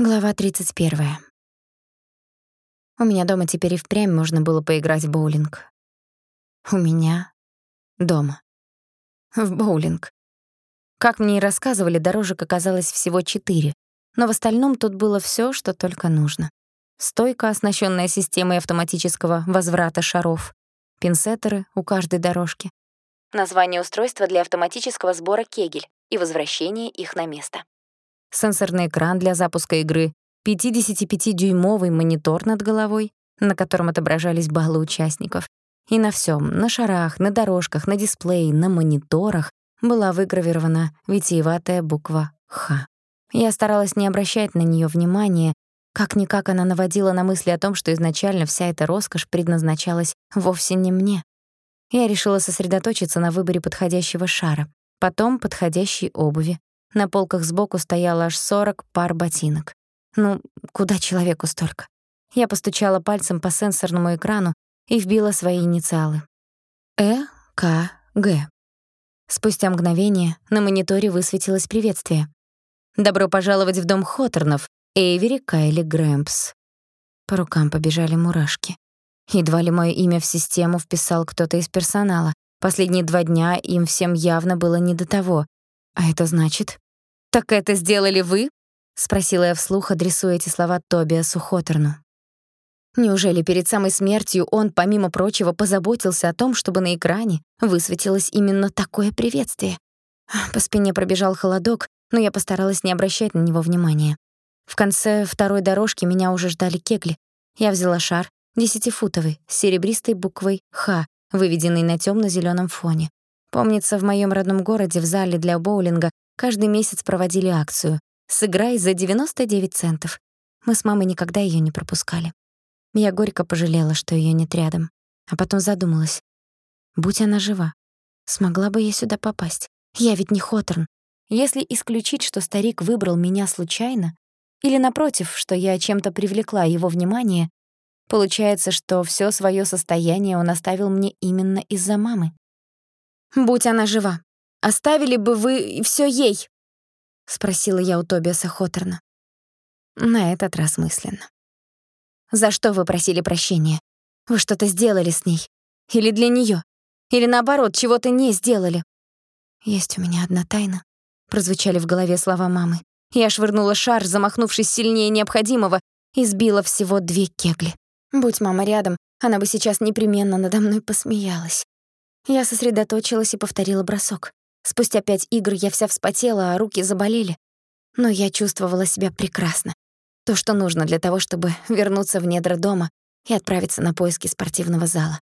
Глава 31. У меня дома теперь и впрямь можно было поиграть в боулинг. У меня дома. В боулинг. Как мне и рассказывали, дорожек оказалось всего четыре, но в остальном тут было всё, что только нужно. Стойка, оснащённая системой автоматического возврата шаров, пинсеттеры у каждой дорожки, название устройства для автоматического сбора кегель и возвращения их на место сенсорный экран для запуска игры, 55-дюймовый монитор над головой, на котором отображались баллы участников. И на всем, на шарах, на дорожках, на дисплее, на мониторах была выгравирована витиеватая буква «Х». Я старалась не обращать на нее внимания, как-никак она наводила на мысли о том, что изначально вся эта роскошь предназначалась вовсе не мне. Я решила сосредоточиться на выборе подходящего шара, потом подходящей обуви, на полках сбоку стояло аж 40 пар ботинок. Ну, куда человеку столько? Я постучала пальцем по сенсорному экрану и вбила свои инициалы. Э, К, Г. Спустя мгновение на мониторе высветилось приветствие. «Добро пожаловать в дом Хоторнов, Эйвери Кайли Грэмпс». По рукам побежали мурашки. Едва ли моё имя в систему вписал кто-то из персонала. Последние два дня им всем явно было не до того. А это значит... «Так это сделали вы?» — спросила я вслух, адресуя эти слова Тобиасу Хоторну. Неужели перед самой смертью он, помимо прочего, позаботился о том, чтобы на экране высветилось именно такое приветствие? По спине пробежал холодок, но я постаралась не обращать на него внимания. В конце второй дорожки меня уже ждали кегли. Я взяла шар, десятифутовый, с серебристой буквой «Х», выведенный на тёмно зелёном фоне. Помнится, в моём родном городе в зале для боулинга каждый месяц проводили акцию «Сыграй за 99 центов». Мы с мамой никогда её не пропускали. Я горько пожалела, что её нет рядом. А потом задумалась. Будь она жива, смогла бы я сюда попасть? Я ведь не Хоторн. Если исключить, что старик выбрал меня случайно, или, напротив, что я чем-то привлекла его внимание, получается, что всё своё состояние он оставил мне именно из-за мамы. Будь она жива, Оставили бы вы все ей?» — спросила я у Тобиаса Хоторна. На этот раз мысленно. «За что вы просили прощения? Вы что-то сделали с ней? Или для неё? Или наоборот, чего-то не сделали?» «Есть у меня одна тайна», — прозвучали в голове слова мамы. Я швырнула шар, замахнувшись сильнее необходимого, и сбила всего две кегли. Будь мама рядом, она бы сейчас непременно надо мной посмеялась. Я сосредоточилась и повторила бросок. Спустя пять игр я вся вспотела, а руки заболели. Но я чувствовала себя прекрасно. То, что нужно для того, чтобы вернуться в недра дома и отправиться на поиски спортивного зала.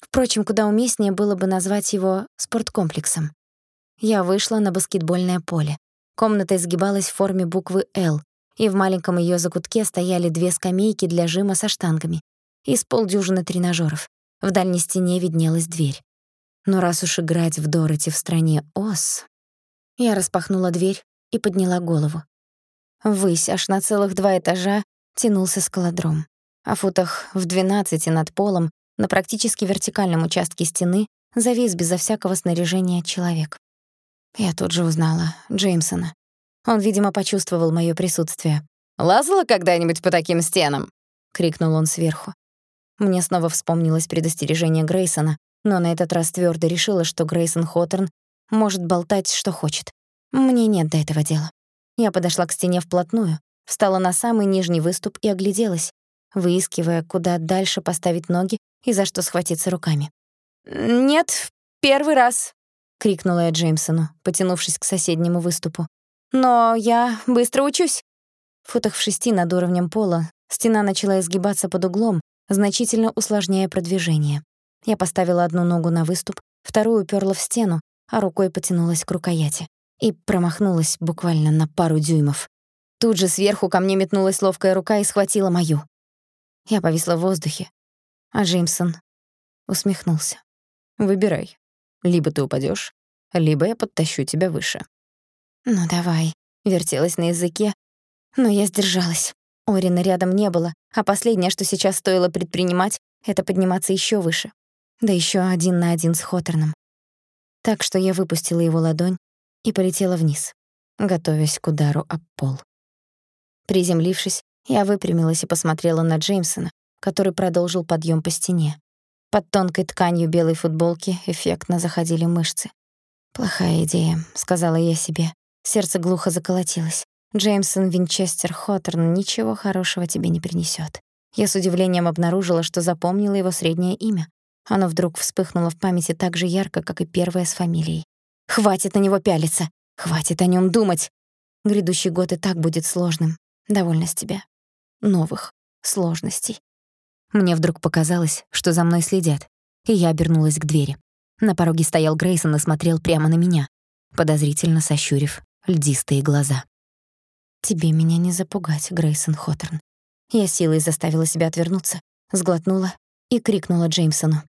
Впрочем, куда уместнее было бы назвать его спорткомплексом. Я вышла на баскетбольное поле. Комната изгибалась в форме буквы «Л», и в маленьком её закутке стояли две скамейки для жима со штангами и с полдюжины тренажёров. В дальней стене виднелась дверь. Но раз уж играть в Дороти в стране Оз... Я распахнула дверь и подняла голову. Ввысь, аж на целых два этажа, тянулся скалодром. А футах в двенадцати над полом, на практически вертикальном участке стены, завис безо всякого снаряжения человек. Я тут же узнала Джеймсона. Он, видимо, почувствовал моё присутствие. «Лазала когда-нибудь по таким стенам?» — крикнул он сверху. Мне снова вспомнилось предостережение Грейсона, но на этот раз твёрдо решила, что Грейсон Хоторн может болтать, что хочет. Мне нет до этого дела. Я подошла к стене вплотную, встала на самый нижний выступ и огляделась, выискивая, куда дальше поставить ноги и за что схватиться руками. «Нет, первый раз», — крикнула я Джеймсону, потянувшись к соседнему выступу. «Но я быстро учусь». Футах в шести над уровнем пола стена начала изгибаться под углом, значительно усложняя продвижение. Я поставила одну ногу на выступ, вторую упёрла в стену, а рукой потянулась к рукояти. И промахнулась буквально на пару дюймов. Тут же сверху ко мне метнулась ловкая рука и схватила мою. Я повисла в воздухе, а Джеймсон усмехнулся. «Выбирай. Либо ты упадёшь, либо я подтащу тебя выше». «Ну давай», — вертелась на языке, но я сдержалась. Орина рядом не было, а последнее, что сейчас стоило предпринимать, это подниматься ещё выше да ещё один на один с Хоторном. Так что я выпустила его ладонь и полетела вниз, готовясь к удару об пол. Приземлившись, я выпрямилась и посмотрела на Джеймсона, который продолжил подъем по стене. Под тонкой тканью белой футболки эффектно заходили мышцы. «Плохая идея», — сказала я себе. Сердце глухо заколотилось. Джеймсон Винчестер Хоттерн ничего хорошего тебе не принесет. Я с удивлением обнаружила, что запомнила его среднее имя. Оно вдруг вспыхнуло в памяти так же ярко, как и первое с фамилией. Хватит на него пялиться, хватит о нем думать. Грядущий год и так будет сложным. Довольно с тебя. Новых сложностей. Мне вдруг показалось, что за мной следят, и я обернулась к двери. На пороге стоял Грейсон и смотрел прямо на меня, подозрительно сощурив льдистые глаза. «Тебе меня не запугать, Грейсон Хоттерн». Я силой заставила себя отвернуться, сглотнула и крикнула Джеймсону.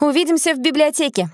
«Увидимся в библиотеке!»